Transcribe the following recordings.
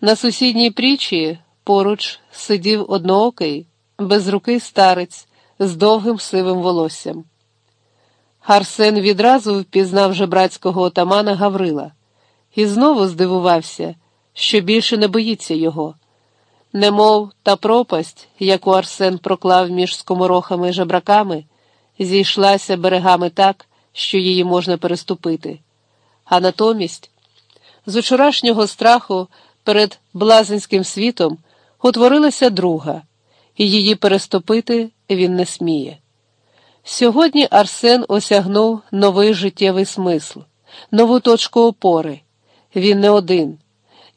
На сусідній прічі поруч сидів одноокий, без руки старець з довгим сивим волоссям. Арсен відразу впізнав жебрацького отамана Гаврила і знову здивувався, що більше не боїться його. Немов та пропасть, яку Арсен проклав між скоморохами і жебраками, зійшлася берегами так, що її можна переступити. А натомість, з учорашнього страху перед блазенським світом утворилася друга, і її переступити він не сміє. Сьогодні Арсен осягнув новий життєвий смисл, нову точку опори. Він не один,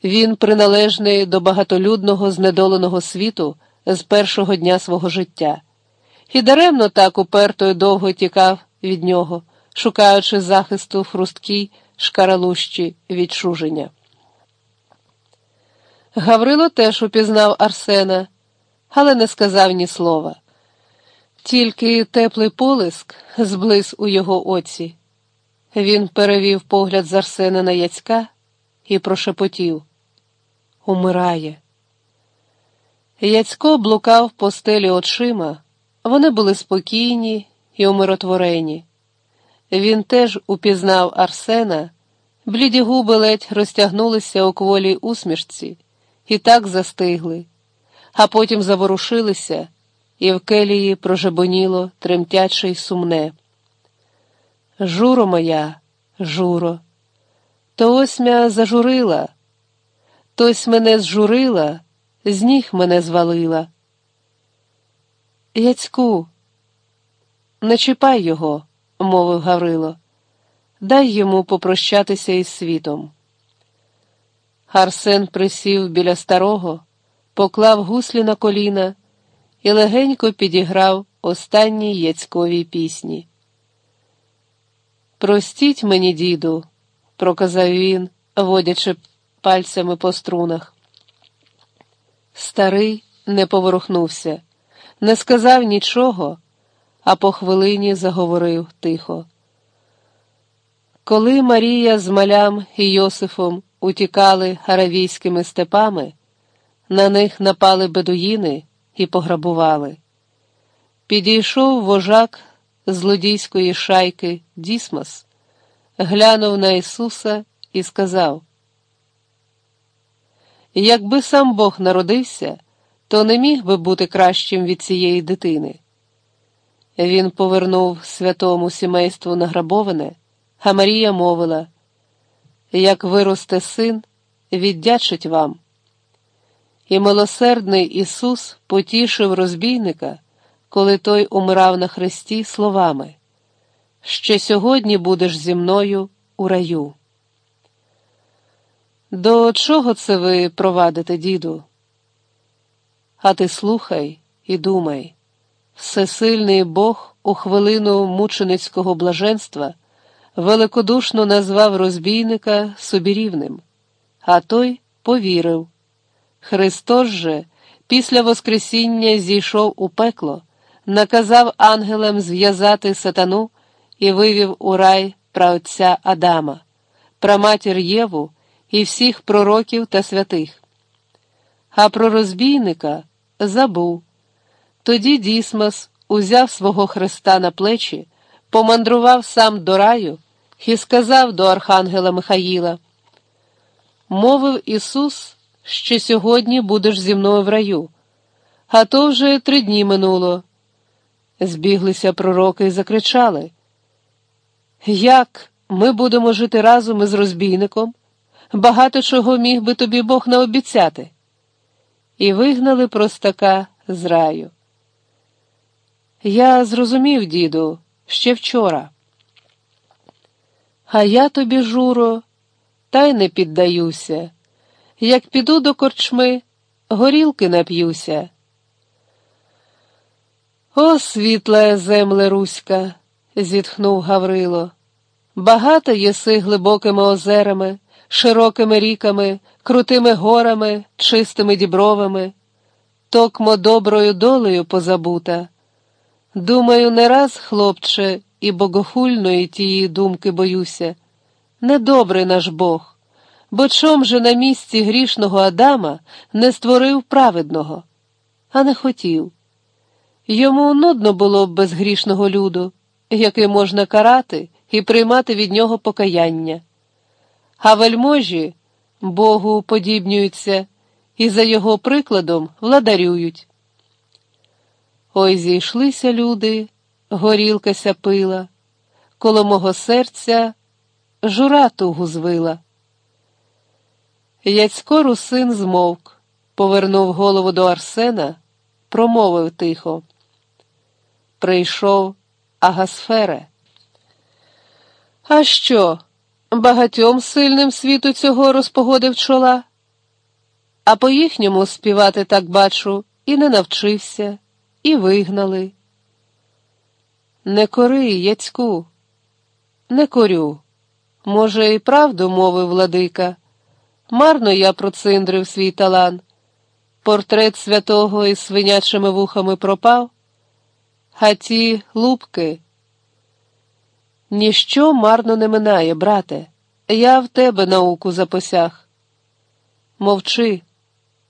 він приналежний до багатолюдного знедоленого світу з першого дня свого життя, і даремно так уперто й довго тікав від нього, шукаючи захисту хрусткій шкаралущі відчуження. Гаврило теж упізнав Арсена, але не сказав ні слова. Тільки теплий полиск зблис у його оці. Він перевів погляд з Арсена на Яцька і прошепотів Умирає. Яцько блукав по стелі очима, вони були спокійні і умиротворені. Він теж упізнав Арсена, бліді губи ледь розтягнулися у кволій усмішці і так застигли, а потім заворушилися, і в келії прожебоніло тремтяче й сумне. Журо моя, журо, то ось мя зажурила, тось мене зжурила, з ніг мене звалила. Яцьку, не чіпай його, мовив Гаврило, дай йому попрощатися із світом. Арсен присів біля старого, поклав гуслі на коліна і легенько підіграв останній яцьковій пісні. Простіть мені, діду, проказав він, водячи пальцями по струнах. Старий не поворухнувся, не сказав нічого, а по хвилині заговорив тихо. Коли Марія з малям і Йосифом утікали аравійськими степами, на них напали бедуїни і пограбували. Підійшов вожак злодійської шайки Дісмос, глянув на Ісуса і сказав: Якби сам Бог народився, то не міг би бути кращим від цієї дитини. Він повернув святому сімейству награбоване, а Марія мовила як виросте син, віддячить вам. І милосердний Ісус потішив розбійника, коли той умирав на хресті словами Ще сьогодні будеш зі мною у раю. До чого це ви провадите, діду? А ти слухай і думай, всесильний Бог у хвилину мученицького блаженства великодушно назвав розбійника собірівним, а той повірив. Христос же після Воскресіння зійшов у пекло, наказав ангелам зв'язати сатану і вивів у рай праотця Адама, праматір Єву і всіх пророків та святих. А про розбійника забув. Тоді Дісмос узяв свого Христа на плечі помандрував сам до раю і сказав до Архангела Михаїла: Мовив Ісус, що сьогодні будеш зі мною в раю, а то вже три дні минуло. Збіглися пророки і закричали: Як ми будемо жити разом із розбійником? Багато чого міг би тобі Бог наобіцяти. І вигнали простака з раю. Я зрозумів, діду ще вчора. А я тобі, Журо, та й не піддаюся. Як піду до корчми, горілки нап'юся. О, світла земле Руська, зітхнув Гаврило. Багато єси глибокими озерами, широкими ріками, крутими горами, чистими дібровами, токмо доброю долею позабута. Думаю, не раз, хлопче, і богохульної тієї думки боюся. Недобрий наш Бог, бо чом же на місці грішного Адама не створив праведного, а не хотів. Йому нудно було б без грішного люду, який можна карати і приймати від нього покаяння. А вельможі Богу подібнюються і за його прикладом владарюють. Ой зійшлися люди, горілка сяпила, коло мого серця жура тугу звила. Яцько русин змовк, повернув голову до Арсена, промовив тихо. Прийшов Агасфере. А що? Багатьом сильним світу цього розпогодив чола, а по їхньому співати так бачу, і не навчився, і вигнали. Не кори, Яцьку, не корю. Може, і правду мовив владика. Марно я проциндрив свій талант. Портрет святого із свинячими вухами пропав, а ті лупки. Ніщо марно не минає, брате, я в тебе науку запосяг. Мовчи,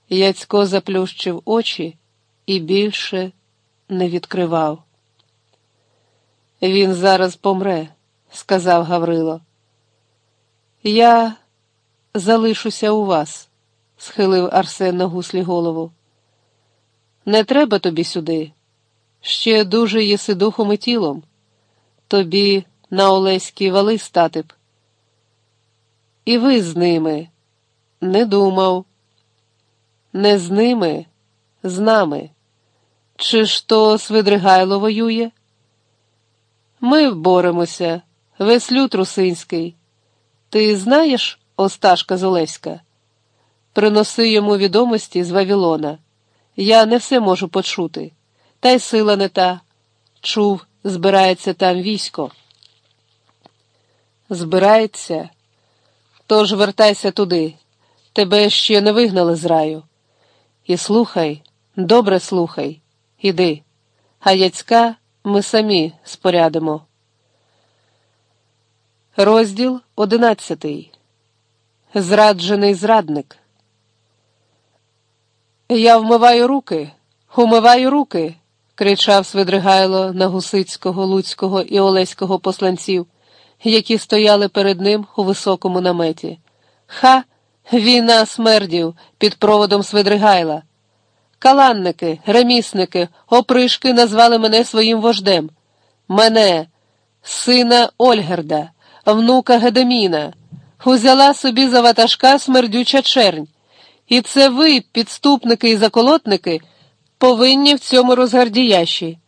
Яцько заплющив очі і більше не відкривав. Він зараз помре, сказав Гаврило. Я залишуся у вас, схилив Арсен на гуслі голову. Не треба тобі сюди. Ще дуже єси духом і тілом. Тобі на Олеські вали стати б. І ви з ними не думав. Не з ними, з нами. Чи ж то Свидригайло воює? Ми боремося, весь люд русинський. Ти знаєш Осташка Золевська? Приноси йому відомості з Вавілона. Я не все можу почути, та й сила не та. Чув, збирається там військо. Збирається, тож вертайся туди. Тебе ще не вигнали з раю. І слухай, добре слухай, іди, а яцька ми самі спорядимо. Розділ одинадцятий. Зраджений зрадник. Я вмиваю руки, умиваю руки, кричав Свидригайло на Гусицького, Луцького і Олеського посланців, які стояли перед ним у високому наметі. Ха, війна смердів під проводом Свидригайла. Каланники, ремісники, опришки назвали мене своїм вождем. Мене, сина Ольгерда, внука Гедеміна, узяла собі за ватажка смердюча чернь. І це ви, підступники і заколотники, повинні в цьому розгардіящі.